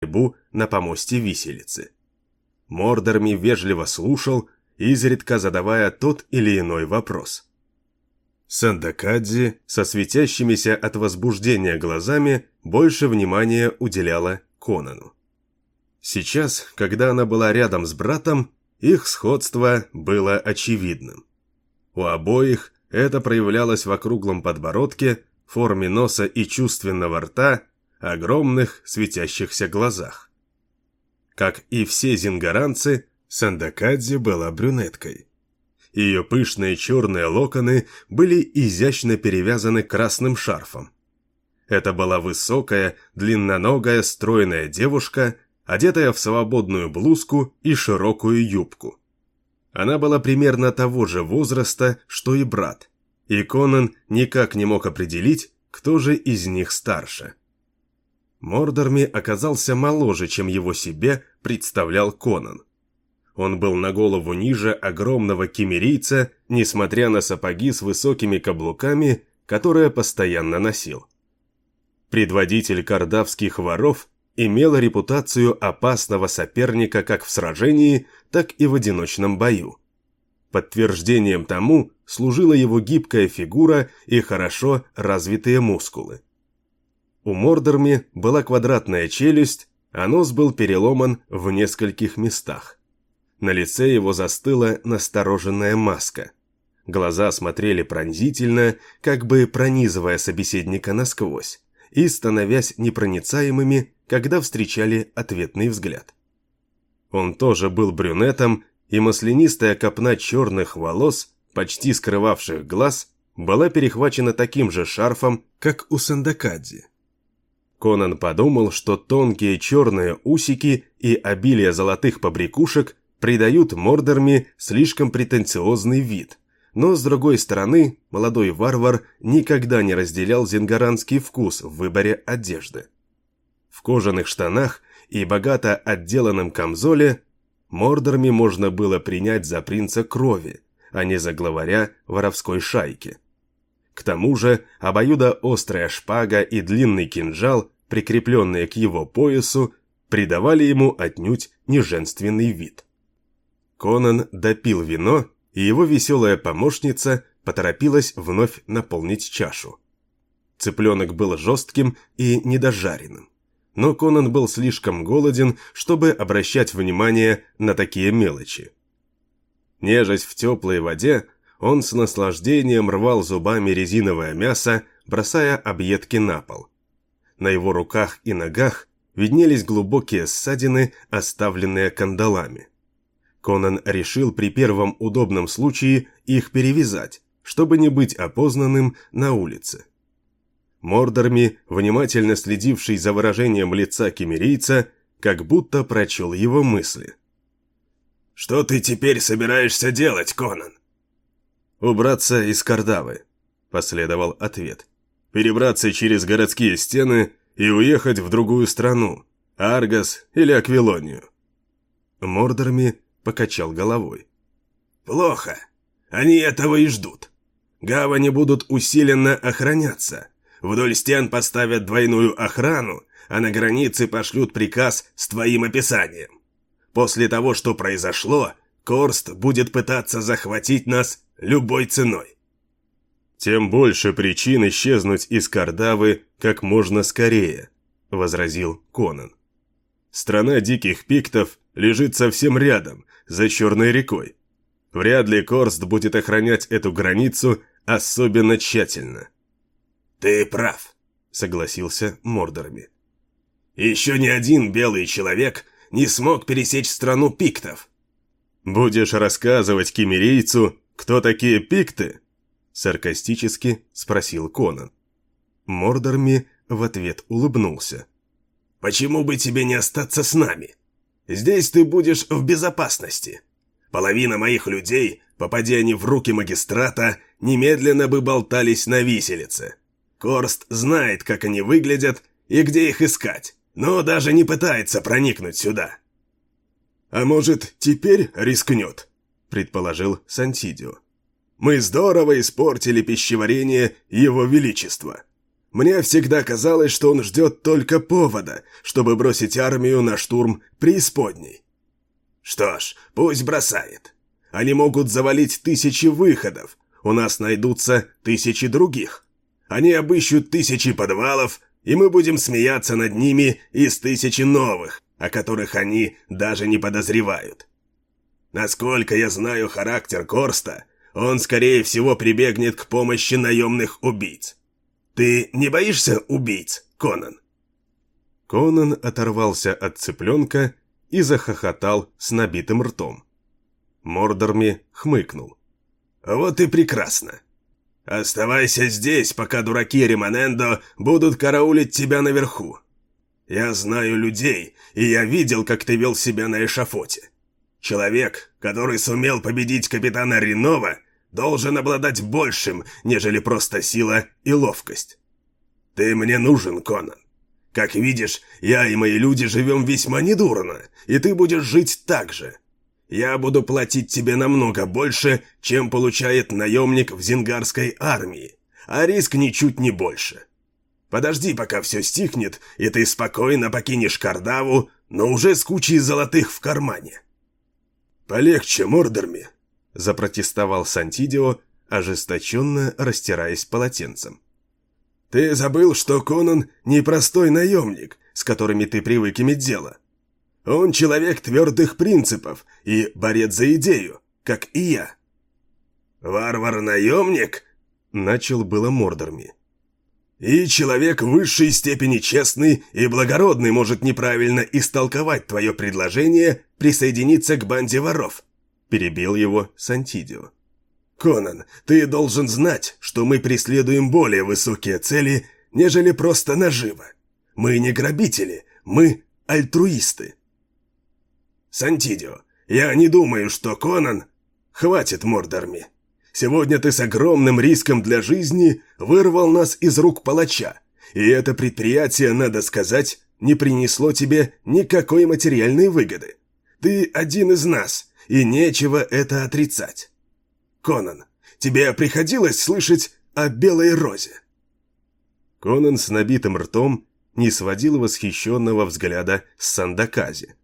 борьбу на помосте виселицы. Мордорми вежливо слушал, изредка задавая тот или иной вопрос. Сандакадзи со светящимися от возбуждения глазами больше внимания уделяла Конану. Сейчас, когда она была рядом с братом, их сходство было очевидным. У обоих это проявлялось в округлом подбородке, форме носа и чувственного рта, огромных светящихся глазах. Как и все зингаранцы, Сандакадзе была брюнеткой. Ее пышные черные локоны были изящно перевязаны красным шарфом. Это была высокая, длинноногая, стройная девушка, одетая в свободную блузку и широкую юбку. Она была примерно того же возраста, что и брат, и Конан никак не мог определить, кто же из них старше. Мордорми оказался моложе, чем его себе представлял Конан. Он был на голову ниже огромного кемерийца, несмотря на сапоги с высокими каблуками, которые постоянно носил. Предводитель кардавских воров имел репутацию опасного соперника как в сражении, так и в одиночном бою. Подтверждением тому служила его гибкая фигура и хорошо развитые мускулы. У Мордорми была квадратная челюсть, а нос был переломан в нескольких местах. На лице его застыла настороженная маска. Глаза смотрели пронзительно, как бы пронизывая собеседника насквозь, и становясь непроницаемыми, когда встречали ответный взгляд. Он тоже был брюнетом, и маслянистая копна черных волос, почти скрывавших глаз, была перехвачена таким же шарфом, как у Сандакадзи. Конан подумал, что тонкие черные усики и обилие золотых побрякушек придают Мордорме слишком претенциозный вид. Но, с другой стороны, молодой варвар никогда не разделял зингаранский вкус в выборе одежды. В кожаных штанах и богато отделанном камзоле Мордорми можно было принять за принца крови, а не за главаря воровской шайки. К тому же обоюдоострая шпага и длинный кинжал, прикрепленные к его поясу, придавали ему отнюдь неженственный вид. Конан допил вино, и его веселая помощница поторопилась вновь наполнить чашу. Цыпленок был жестким и недожаренным. Но Конан был слишком голоден, чтобы обращать внимание на такие мелочи. Нежась в теплой воде, он с наслаждением рвал зубами резиновое мясо, бросая объедки на пол. На его руках и ногах виднелись глубокие ссадины, оставленные кандалами. Конан решил при первом удобном случае их перевязать, чтобы не быть опознанным на улице. Мордорми, внимательно следивший за выражением лица кемерийца, как будто прочел его мысли. «Что ты теперь собираешься делать, Конан?» «Убраться из Кардавы», — последовал ответ. «Перебраться через городские стены и уехать в другую страну, Аргас или Аквилонию». Мордорми покачал головой. «Плохо. Они этого и ждут. Гавани будут усиленно охраняться. Вдоль стен поставят двойную охрану, а на границе пошлют приказ с твоим описанием. После того, что произошло, Корст будет пытаться захватить нас любой ценой. «Тем больше причин исчезнуть из Кардавы как можно скорее», — возразил Конан. «Страна диких пиктов лежит совсем рядом, за Черной рекой. Вряд ли Корст будет охранять эту границу особенно тщательно». «Ты прав», — согласился Мордорами. «Еще ни один белый человек не смог пересечь страну пиктов». «Будешь рассказывать кемерийцу, кто такие пикты?» Саркастически спросил Конан. Мордорми в ответ улыбнулся. «Почему бы тебе не остаться с нами? Здесь ты будешь в безопасности. Половина моих людей, попадя они в руки магистрата, немедленно бы болтались на виселице. Корст знает, как они выглядят и где их искать, но даже не пытается проникнуть сюда. «А может, теперь рискнет?» – предположил Сантидио. «Мы здорово испортили пищеварение Его Величества. Мне всегда казалось, что он ждет только повода, чтобы бросить армию на штурм преисподней. Что ж, пусть бросает. Они могут завалить тысячи выходов, у нас найдутся тысячи других. Они обыщут тысячи подвалов, и мы будем смеяться над ними из тысячи новых, о которых они даже не подозревают. Насколько я знаю характер Корста, он, скорее всего, прибегнет к помощи наемных убийц. Ты не боишься убийц, Конан?» Конан оторвался от цыпленка и захохотал с набитым ртом. Мордорми хмыкнул. «Вот и прекрасно. Оставайся здесь, пока дураки Римонендо будут караулить тебя наверху. Я знаю людей, и я видел, как ты вел себя на эшафоте. Человек, который сумел победить капитана Ринова, должен обладать большим, нежели просто сила и ловкость. Ты мне нужен, Конан. Как видишь, я и мои люди живем весьма недурно, и ты будешь жить так же. Я буду платить тебе намного больше, чем получает наемник в зингарской армии, а риск ничуть не больше. Подожди, пока все стихнет, и ты спокойно покинешь Кардаву, но уже с кучей золотых в кармане. Полегче, Мордорми, — запротестовал Сантидио, ожесточенно растираясь полотенцем. «Ты забыл, что Конан — непростой наемник, с которыми ты привык иметь дело. Он человек твердых принципов и борец за идею, как и я». «Варвар-наемник?» — начал было Мордорми. «И человек высшей степени честный и благородный может неправильно истолковать твое предложение присоединиться к банде воров», перебил его Сантидио. «Конан, ты должен знать, что мы преследуем более высокие цели, нежели просто наживо. Мы не грабители, мы альтруисты». «Сантидио, я не думаю, что Конан...» «Хватит, Мордорми. Сегодня ты с огромным риском для жизни вырвал нас из рук палача, и это предприятие, надо сказать, не принесло тебе никакой материальной выгоды. Ты один из нас, и нечего это отрицать. Конан, тебе приходилось слышать о белой розе?» Конан с набитым ртом не сводил восхищенного взгляда с Сандакази.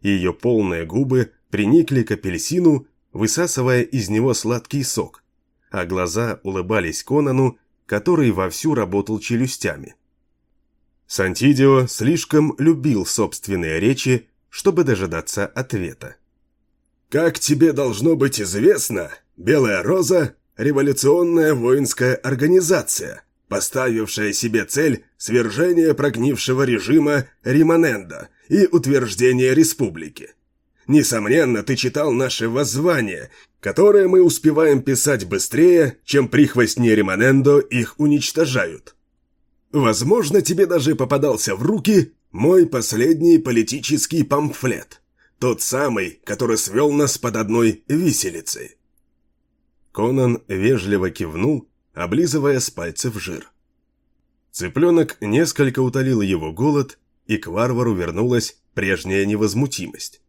Ее полные губы приникли к апельсину, высасывая из него сладкий сок, а глаза улыбались Конану, который вовсю работал челюстями. Сантидио слишком любил собственные речи, чтобы дожидаться ответа. Как тебе должно быть известно, Белая Роза – революционная воинская организация, поставившая себе цель свержения прогнившего режима Римоненда и утверждения республики. Несомненно, ты читал наше воззвание, которое мы успеваем писать быстрее, чем прихвостни Римонендо их уничтожают. Возможно, тебе даже попадался в руки мой последний политический памфлет. Тот самый, который свел нас под одной виселицей. Конан вежливо кивнул, облизывая с пальцев жир. Цыпленок несколько утолил его голод, и к варвару вернулась прежняя невозмутимость.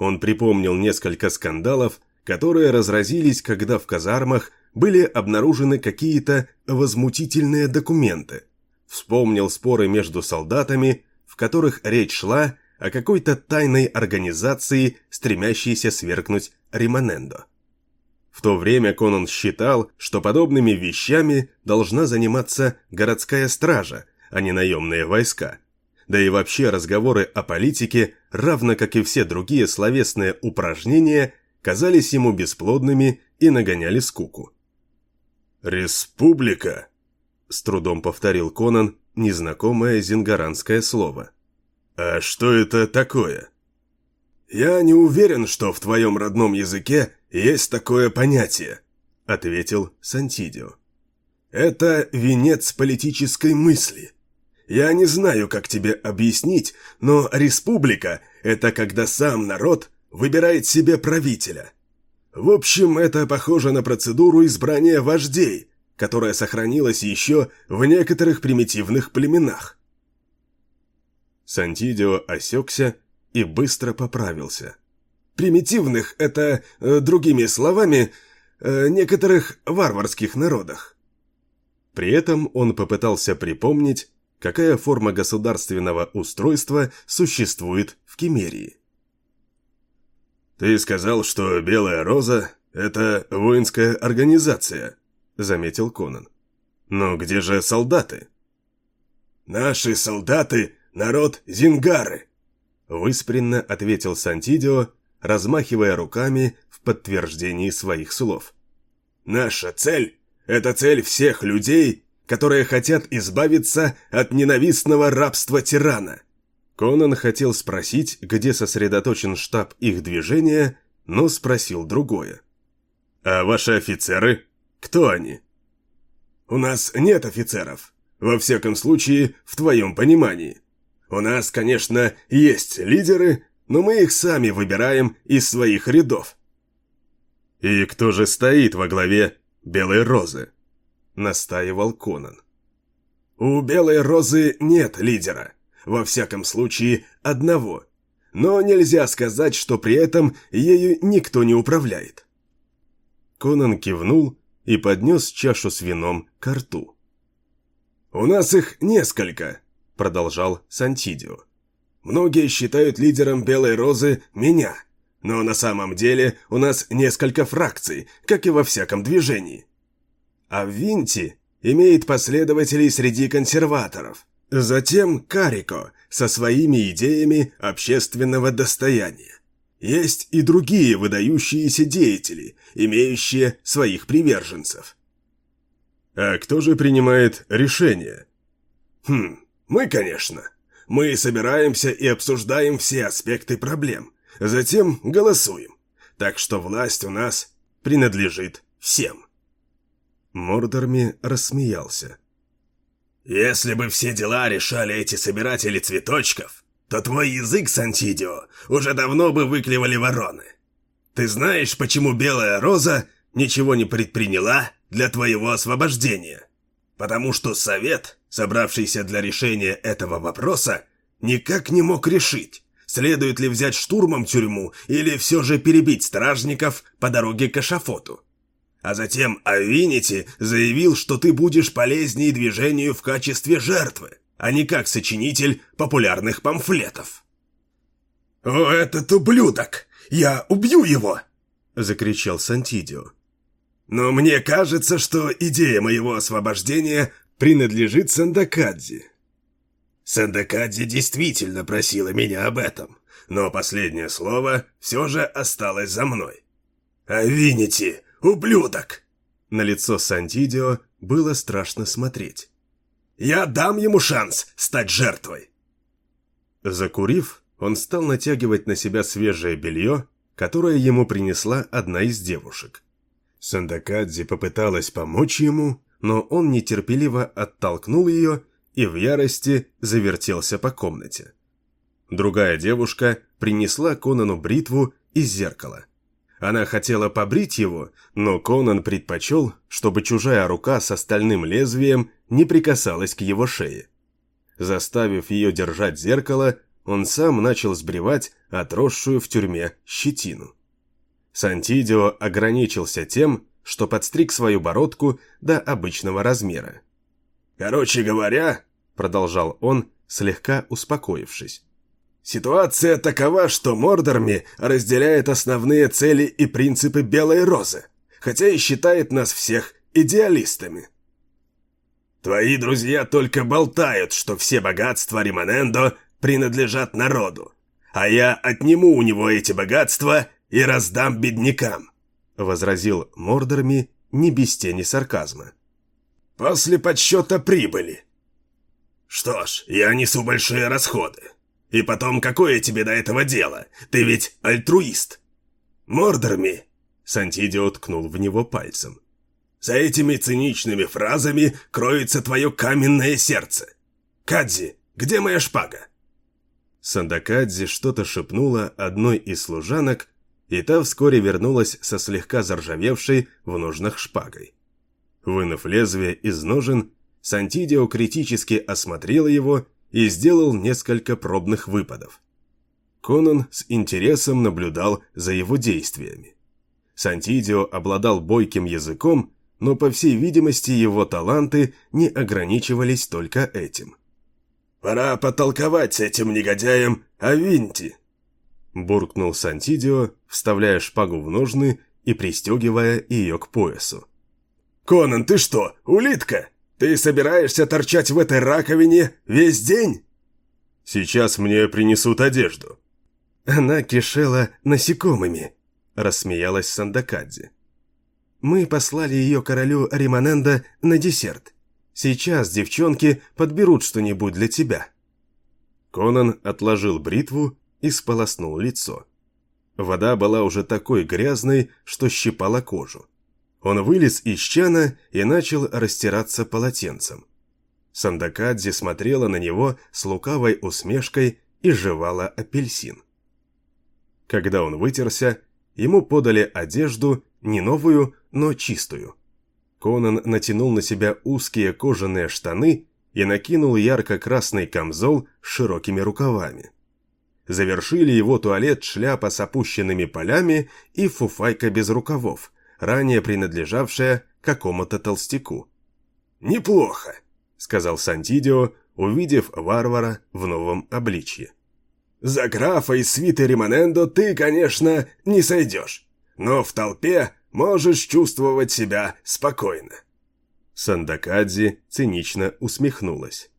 Он припомнил несколько скандалов, которые разразились, когда в казармах были обнаружены какие-то возмутительные документы. Вспомнил споры между солдатами, в которых речь шла о какой-то тайной организации, стремящейся свергнуть Римонендо. В то время Конан считал, что подобными вещами должна заниматься городская стража, а не наемные войска. Да и вообще разговоры о политике, равно как и все другие словесные упражнения, казались ему бесплодными и нагоняли скуку. «Республика», – с трудом повторил Конан незнакомое зингаранское слово – «А что это такое?» «Я не уверен, что в твоем родном языке есть такое понятие», — ответил Сантидио. «Это венец политической мысли. Я не знаю, как тебе объяснить, но республика — это когда сам народ выбирает себе правителя. В общем, это похоже на процедуру избрания вождей, которая сохранилась еще в некоторых примитивных племенах. Сантидио осекся и быстро поправился. «Примитивных — это, э, другими словами, э, некоторых варварских народах». При этом он попытался припомнить, какая форма государственного устройства существует в Кемерии. «Ты сказал, что Белая Роза – это воинская организация», – заметил Конан. «Но где же солдаты?» «Наши солдаты – народ Зингары», – выспренно ответил Сантидио, размахивая руками в подтверждении своих слов. «Наша цель – это цель всех людей, которые хотят избавиться от ненавистного рабства тирана». Конан хотел спросить, где сосредоточен штаб их движения, но спросил другое. «А ваши офицеры? Кто они?» «У нас нет офицеров. Во всяком случае, в твоем понимании. У нас, конечно, есть лидеры, но мы их сами выбираем из своих рядов». «И кто же стоит во главе Белой Розы?» — настаивал Конан. «У Белой Розы нет лидера. Во всяком случае, одного. Но нельзя сказать, что при этом ею никто не управляет». Конан кивнул и поднес чашу с вином к рту. «У нас их несколько», — продолжал Сантидио. «Многие считают лидером Белой Розы меня, но на самом деле у нас несколько фракций, как и во всяком движении. А Винти имеет последователей среди консерваторов. Затем Карико со своими идеями общественного достояния. Есть и другие выдающиеся деятели, имеющие своих приверженцев. А кто же принимает решения? Хм, мы, конечно. Мы собираемся и обсуждаем все аспекты проблем. Затем голосуем. Так что власть у нас принадлежит всем. Мордорми рассмеялся. «Если бы все дела решали эти собиратели цветочков, то твой язык, Сантидио, уже давно бы выклевали вороны. Ты знаешь, почему Белая Роза ничего не предприняла для твоего освобождения? Потому что Совет, собравшийся для решения этого вопроса, никак не мог решить, следует ли взять штурмом тюрьму или все же перебить стражников по дороге к эшафоту. А затем Авинити заявил, что ты будешь полезнее движению в качестве жертвы, а не как сочинитель популярных памфлетов. «О, этот ублюдок! Я убью его!» — закричал Сантидио. «Но мне кажется, что идея моего освобождения принадлежит Сандакадзе». Сандакадзе действительно просила меня об этом, но последнее слово все же осталось за мной. «Авинити, ублюдок!» На лицо Сантидио было страшно смотреть. Я дам ему шанс стать жертвой. Закурив, он стал натягивать на себя свежее белье, которое ему принесла одна из девушек. Сандакадзи попыталась помочь ему, но он нетерпеливо оттолкнул ее и в ярости завертелся по комнате. Другая девушка принесла Конану бритву и зеркало. Она хотела побрить его, но Конан предпочел, чтобы чужая рука с остальным лезвием не прикасалась к его шее. Заставив ее держать зеркало, он сам начал сбривать отросшую в тюрьме щетину. Сантидио ограничился тем, что подстриг свою бородку до обычного размера. «Короче говоря», — продолжал он, слегка успокоившись, «ситуация такова, что Мордорми разделяет основные цели и принципы Белой Розы, хотя и считает нас всех идеалистами. Твои друзья только болтают, что все богатства Римонендо принадлежат народу, а я отниму у него эти богатства и раздам беднякам», — возразил Мордорми не без тени сарказма. «После подсчета прибыли». «Что ж, я несу большие расходы. И потом, какое тебе до этого дело? Ты ведь альтруист». «Мордорми», — Сантидио ткнул в него пальцем. За этими циничными фразами кроется твое каменное сердце. Кадзи, где моя шпага?» Сандакадзи что-то шепнула одной из служанок, и та вскоре вернулась со слегка заржавевшей в ножнах шпагой. Вынув лезвие из ножен, Сантидио критически осмотрел его и сделал несколько пробных выпадов. Конан с интересом наблюдал за его действиями. Сантидио обладал бойким языком, но, по всей видимости, его таланты не ограничивались только этим. «Пора потолковать с этим негодяем о Винти», – буркнул Сантидио, вставляя шпагу в ножны и пристегивая ее к поясу. «Конан, ты что, улитка? Ты собираешься торчать в этой раковине весь день?» «Сейчас мне принесут одежду». «Она кишела насекомыми», – рассмеялась Сандакадзе. «Мы послали ее королю Римоненда на десерт. Сейчас девчонки подберут что-нибудь для тебя». Конан отложил бритву и сполоснул лицо. Вода была уже такой грязной, что щипала кожу. Он вылез из чана и начал растираться полотенцем. Сандакадзе смотрела на него с лукавой усмешкой и жевала апельсин. Когда он вытерся, ему подали одежду, не новую, но чистую. Конан натянул на себя узкие кожаные штаны и накинул ярко-красный камзол с широкими рукавами. Завершили его туалет шляпа с опущенными полями и фуфайка без рукавов, ранее принадлежавшая какому-то толстяку. «Неплохо», — сказал Сантидио, увидев варвара в новом обличье. «За графа из свиты Римонендо ты, конечно, не сойдешь, но в толпе можешь чувствовать себя спокойно». Сандакадзи цинично усмехнулась.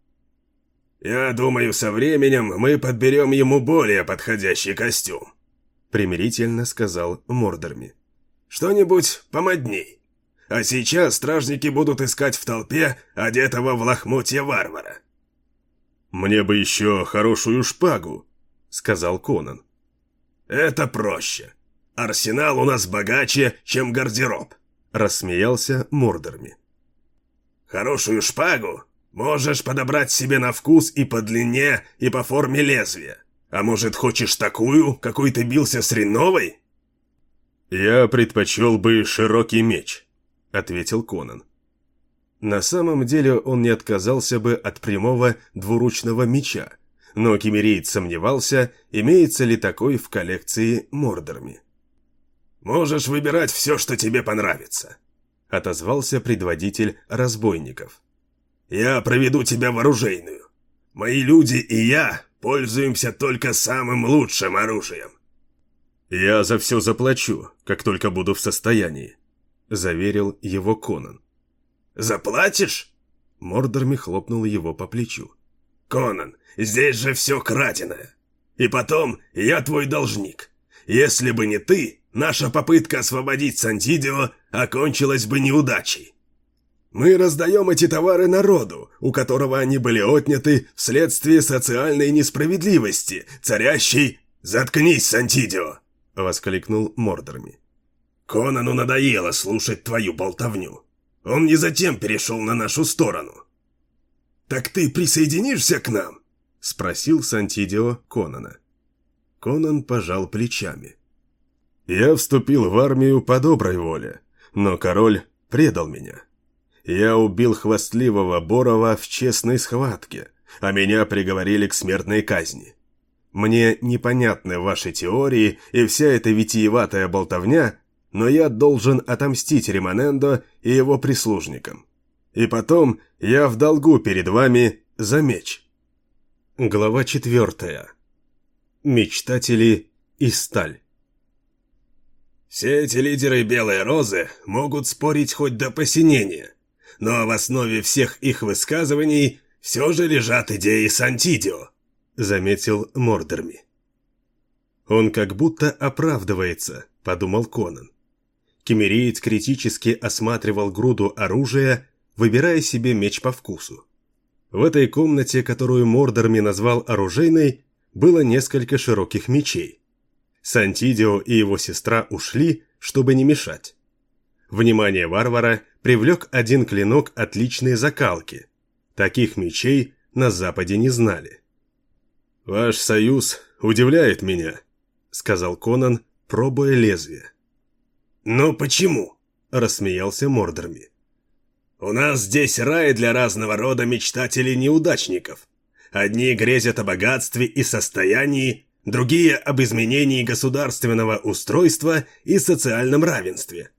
«Я думаю, со временем мы подберем ему более подходящий костюм», примирительно сказал Мордорми. «Что-нибудь помодней. А сейчас стражники будут искать в толпе одетого в лохмотья варвара». «Мне бы еще хорошую шпагу», — сказал Конан. «Это проще. Арсенал у нас богаче, чем гардероб», — рассмеялся Мордорми. «Хорошую шпагу Можешь подобрать себе на вкус и по длине, и по форме лезвия. А может, хочешь такую, какой ты бился с Реновой?» «Я предпочел бы широкий меч», — ответил Конан. На самом деле он не отказался бы от прямого двуручного меча, но Кемериец сомневался, имеется ли такой в коллекции Мордорми. «Можешь выбирать все, что тебе понравится», — отозвался предводитель разбойников. Я проведу тебя в оружейную. Мои люди и я пользуемся только самым лучшим оружием». «Я за все заплачу, как только буду в состоянии», — заверил его Конан. «Заплатишь?» Мордорми хлопнул его по плечу. «Конан, здесь же все краденое. И потом, я твой должник. Если бы не ты, наша попытка освободить Сантидио окончилась бы неудачей. Мы раздаем эти товары народу, у которого они были отняты вследствие социальной несправедливости, царящей... «Заткнись, Сантидио!» — воскликнул Мордорми. «Конану надоело слушать твою болтовню. Он не затем перешел на нашу сторону». «Так ты присоединишься к нам?» — спросил Сантидио Конана. Конан пожал плечами. «Я вступил в армию по доброй воле, но король предал меня». Я убил хвастливого Борова в честной схватке, а меня приговорили к смертной казни. Мне непонятны ваши теории и вся эта витиеватая болтовня, но я должен отомстить Римонендо и его прислужникам. И потом я в долгу перед вами за меч. Глава четвертая. Мечтатели и сталь. Все эти лидеры Белой Розы могут спорить хоть до посинения, но в основе всех их высказываний все же лежат идеи Сантидио», — заметил Мордерми. «Он как будто оправдывается», — подумал Конан. Кемериец критически осматривал груду оружия, выбирая себе меч по вкусу. В этой комнате, которую Мордорми назвал оружейной, было несколько широких мечей. Сантидио и его сестра ушли, чтобы не мешать. Внимание варвара привлек один клинок отличной закалки. Таких мечей на Западе не знали. «Ваш союз удивляет меня», — сказал Конан, пробуя лезвие. «Но почему?» — рассмеялся Мордорми. «У нас здесь рай для разного рода мечтателей-неудачников. Одни грезят о богатстве и состоянии, другие об изменении государственного устройства и социальном равенстве.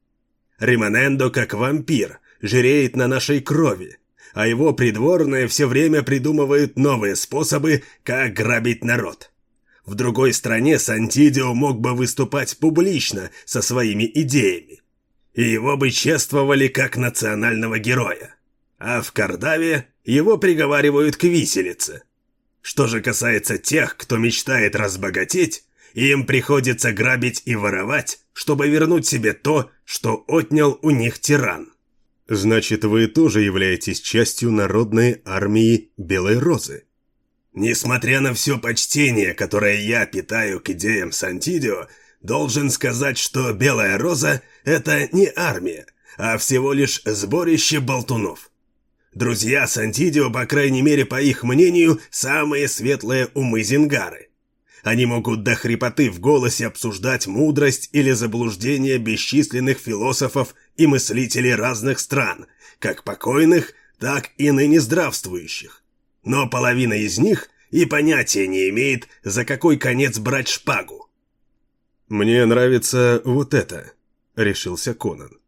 Римонендо, как вампир, жиреет на нашей крови, а его придворные все время придумывают новые способы, как грабить народ. В другой стране Сантидио мог бы выступать публично со своими идеями, и его бы чествовали как национального героя. А в Кардаве его приговаривают к виселице. Что же касается тех, кто мечтает разбогатеть, им приходится грабить и воровать, чтобы вернуть себе то, что отнял у них тиран. Значит, вы тоже являетесь частью народной армии Белой Розы? Несмотря на все почтение, которое я питаю к идеям Сантидио, должен сказать, что Белая Роза – это не армия, а всего лишь сборище болтунов. Друзья Сантидио, по крайней мере, по их мнению, самые светлые умы Зингары. Они могут до хрипоты в голосе обсуждать мудрость или заблуждение бесчисленных философов и мыслителей разных стран, как покойных, так и ныне здравствующих. Но половина из них и понятия не имеет, за какой конец брать шпагу. «Мне нравится вот это», — решился Конан.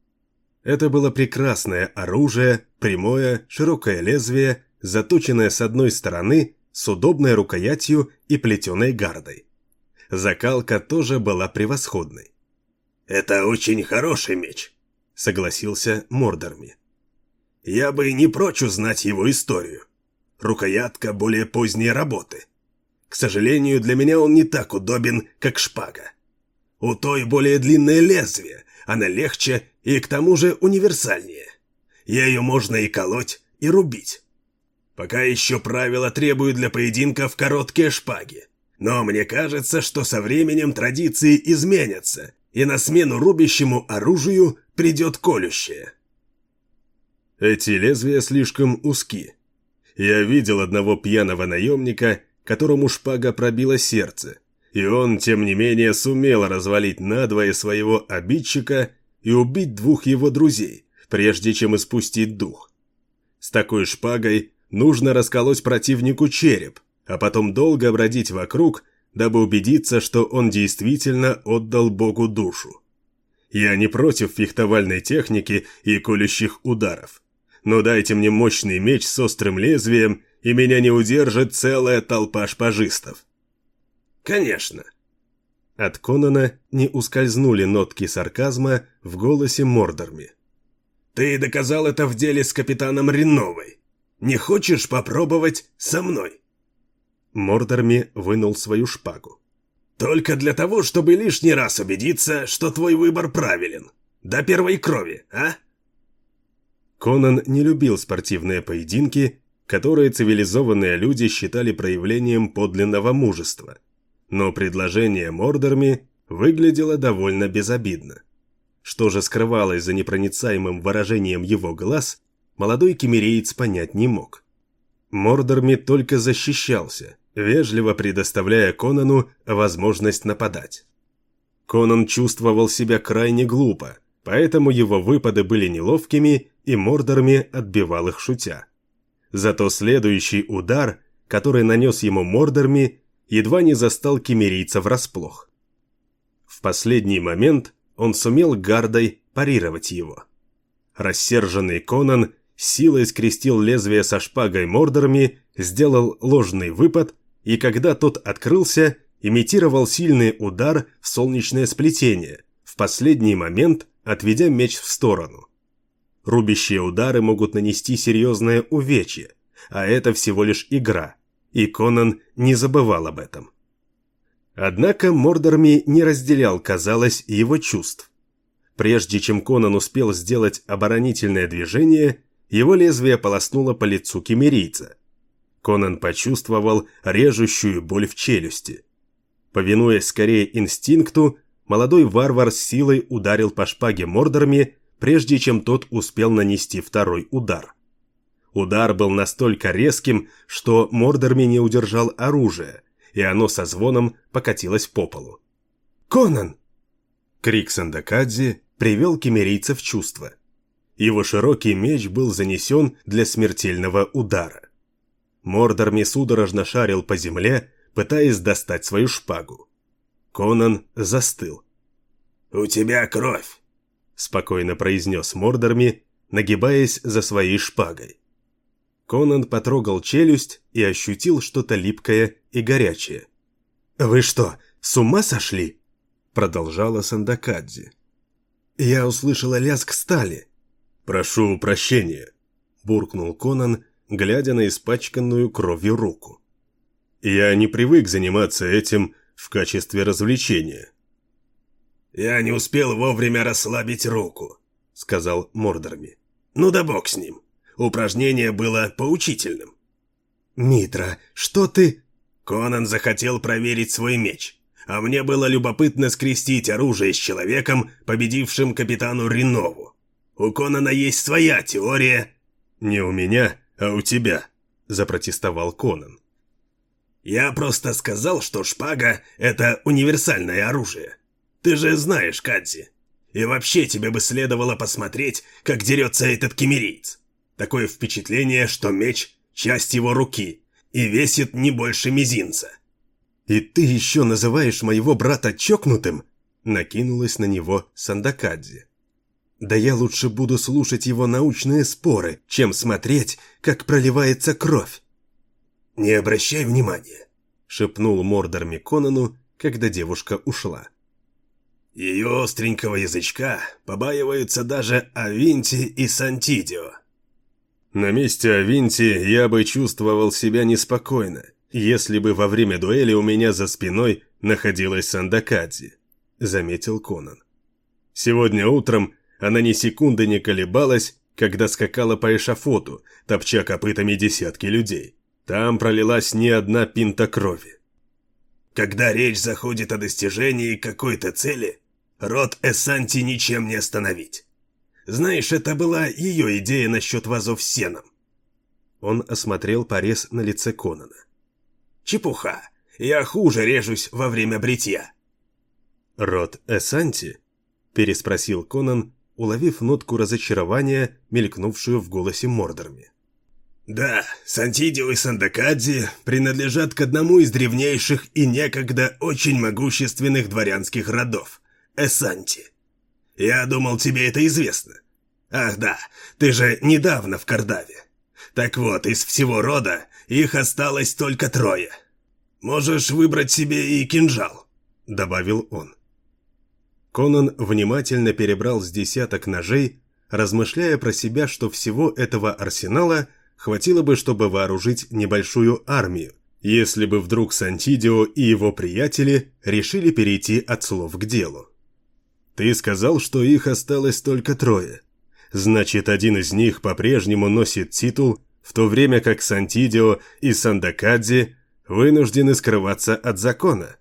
Это было прекрасное оружие, прямое, широкое лезвие, заточенное с одной стороны, с удобной рукоятью и плетеной гардой. Закалка тоже была превосходной. «Это очень хороший меч», — согласился Мордорми. «Я бы не прочь узнать его историю. Рукоятка более поздней работы. К сожалению, для меня он не так удобен, как шпага. У той более длинное лезвие, она легче и к тому же универсальнее. Ею можно и колоть, и рубить. Пока еще правила требуют для поединков короткие шпаги. Но мне кажется, что со временем традиции изменятся, и на смену рубящему оружию придет колющее. Эти лезвия слишком узки. Я видел одного пьяного наемника, которому шпага пробила сердце, и он, тем не менее, сумел развалить надвое своего обидчика и убить двух его друзей, прежде чем испустить дух. С такой шпагой нужно расколоть противнику череп, а потом долго бродить вокруг, дабы убедиться, что он действительно отдал Богу душу. Я не против фехтовальной техники и колющих ударов. Но дайте мне мощный меч с острым лезвием, и меня не удержит целая толпа шпажистов. Конечно, от Конана не ускользнули нотки сарказма в голосе Мордорми. «Ты доказал это в деле с капитаном Реновой. Не хочешь попробовать со мной?» Мордорми вынул свою шпагу. «Только для того, чтобы лишний раз убедиться, что твой выбор правилен. До первой крови, а?» Конан не любил спортивные поединки, которые цивилизованные люди считали проявлением подлинного мужества – но предложение Мордорми выглядело довольно безобидно. Что же скрывалось за непроницаемым выражением его глаз, молодой кемереец понять не мог. Мордорми только защищался, вежливо предоставляя Конану возможность нападать. Конан чувствовал себя крайне глупо, поэтому его выпады были неловкими, и Мордорми отбивал их шутя. Зато следующий удар, который нанес ему Мордорми, едва не застал кемерийца врасплох. В последний момент он сумел гардой парировать его. Рассерженный Конан силой скрестил лезвие со шпагой Мордорами, сделал ложный выпад, и когда тот открылся, имитировал сильный удар в солнечное сплетение, в последний момент отведя меч в сторону. Рубящие удары могут нанести серьезное увечье, а это всего лишь игра – и Конан не забывал об этом. Однако Мордорми не разделял, казалось, его чувств. Прежде чем Конан успел сделать оборонительное движение, его лезвие полоснуло по лицу кемерийца. Конан почувствовал режущую боль в челюсти. Повинуясь скорее инстинкту, молодой варвар с силой ударил по шпаге Мордорми, прежде чем тот успел нанести второй удар. Удар был настолько резким, что Мордорми не удержал оружие, и оно со звоном покатилось по полу. «Конан!» Крик Сандакадзи привел кемерийца в чувство. Его широкий меч был занесен для смертельного удара. Мордорми судорожно шарил по земле, пытаясь достать свою шпагу. Конан застыл. «У тебя кровь!» — спокойно произнес Мордорми, нагибаясь за своей шпагой. Конан потрогал челюсть и ощутил что-то липкое и горячее. «Вы что, с ума сошли?» — продолжала Сандакадзи. «Я услышала лязг стали». «Прошу прощения», — буркнул Конан, глядя на испачканную кровью руку. «Я не привык заниматься этим в качестве развлечения». «Я не успел вовремя расслабить руку», — сказал Мордорми. «Ну да бог с ним. Упражнение было поучительным». «Митра, что ты...» Конан захотел проверить свой меч, а мне было любопытно скрестить оружие с человеком, победившим капитану Ринову. У Конана есть своя теория. «Не у меня, а у тебя», — запротестовал Конан. «Я просто сказал, что шпага — это универсальное оружие. Ты же знаешь, Кадзи. И вообще тебе бы следовало посмотреть, как дерется этот кемериец. Такое впечатление, что меч — часть его руки и весит не больше мизинца». «И ты еще называешь моего брата чокнутым?» Накинулась на него Сандакадзе. «Да я лучше буду слушать его научные споры, чем смотреть, как проливается кровь». «Не обращай внимания», — шепнул Мордор Миконану, когда девушка ушла. «Ее остренького язычка побаиваются даже Авинти и Сантидио». На месте Авинти я бы чувствовал себя неспокойно, если бы во время дуэли у меня за спиной находилась Сандакадзи, заметил Конан. Сегодня утром она ни секунды не колебалась, когда скакала по эшафоту, топча копытами десятки людей. Там пролилась не одна пинта крови. Когда речь заходит о достижении какой-то цели, род Эссанти ничем не остановить. Знаешь, это была ее идея насчет вазов сеном. Он осмотрел порез на лице Конана. Чепуха. Я хуже режусь во время бритья. Род Эсанти? Переспросил Конан, уловив нотку разочарования, мелькнувшую в голосе Мордорми. Да, Сантидио и Сандакадзи принадлежат к одному из древнейших и некогда очень могущественных дворянских родов – Эсанти. Я думал, тебе это известно. Ах да, ты же недавно в Кардаве. Так вот, из всего рода их осталось только трое. Можешь выбрать себе и кинжал», — добавил он. Конан внимательно перебрал с десяток ножей, размышляя про себя, что всего этого арсенала хватило бы, чтобы вооружить небольшую армию, если бы вдруг Сантидио и его приятели решили перейти от слов к делу. Ты сказал, что их осталось только трое. Значит, один из них по-прежнему носит титул, в то время как Сантидио и Сандакадзи вынуждены скрываться от закона.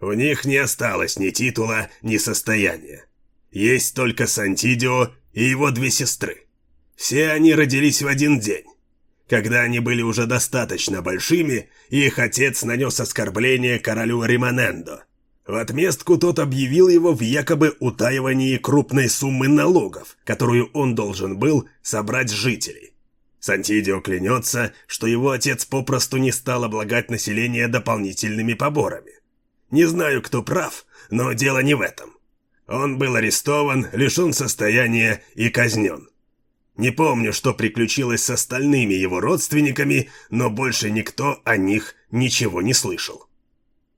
У них не осталось ни титула, ни состояния. Есть только Сантидио и его две сестры. Все они родились в один день. Когда они были уже достаточно большими, их отец нанес оскорбление королю Римонендо. В отместку тот объявил его в якобы утаивании крупной суммы налогов, которую он должен был собрать с жителей. Сантидио клянется, что его отец попросту не стал облагать население дополнительными поборами. Не знаю, кто прав, но дело не в этом. Он был арестован, лишен состояния и казнен. Не помню, что приключилось с остальными его родственниками, но больше никто о них ничего не слышал.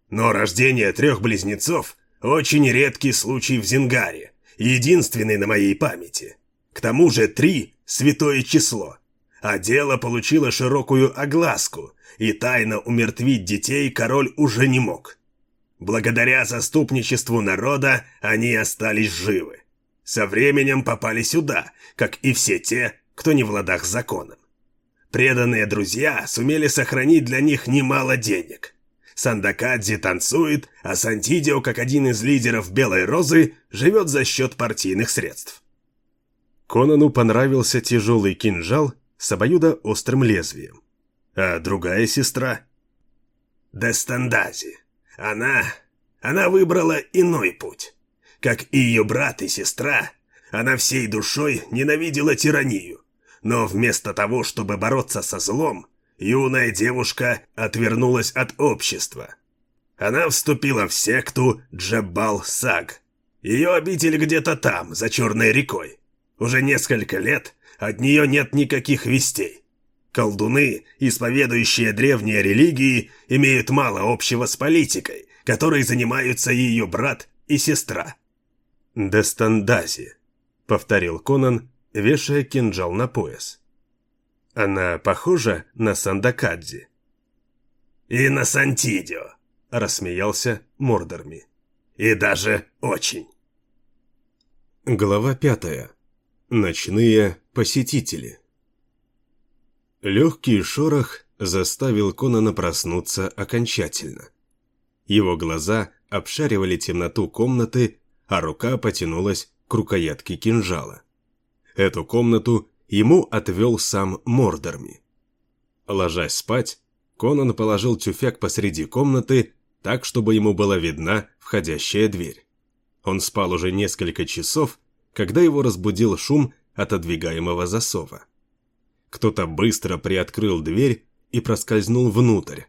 Но рождение трех близнецов – очень редкий случай в Зингаре, единственный на моей памяти. К тому же три – святое число. А дело получило широкую огласку, и тайно умертвить детей король уже не мог. Благодаря заступничеству народа они остались живы. Со временем попали сюда, как и все те, кто не в ладах с законом. Преданные друзья сумели сохранить для них немало денег – Сандакадзи танцует, а Сантидио, как один из лидеров Белой Розы, живет за счет партийных средств. Конану понравился тяжелый кинжал с обоюдоострым лезвием. А другая сестра? Дестандази. Она... она выбрала иной путь. Как и ее брат и сестра, она всей душой ненавидела тиранию. Но вместо того, чтобы бороться со злом, юная девушка отвернулась от общества. Она вступила в секту Джебал Саг. Ее обитель где-то там, за Черной рекой. Уже несколько лет от нее нет никаких вестей. Колдуны, исповедующие древние религии, имеют мало общего с политикой, которой занимаются ее брат и сестра. «Дестандази», — повторил Конан, вешая кинжал на пояс. «Она похожа на Сандакадзи?» «И на Сантидио», — рассмеялся Мордорми. «И даже очень». Глава пятая. Ночные посетители. Легкий шорох заставил Конана проснуться окончательно. Его глаза обшаривали темноту комнаты, а рука потянулась к рукоятке кинжала. Эту комнату ему отвел сам Мордорми. Ложась спать, Конан положил тюфяк посреди комнаты, так, чтобы ему была видна входящая дверь. Он спал уже несколько часов, когда его разбудил шум отодвигаемого засова. Кто-то быстро приоткрыл дверь и проскользнул внутрь,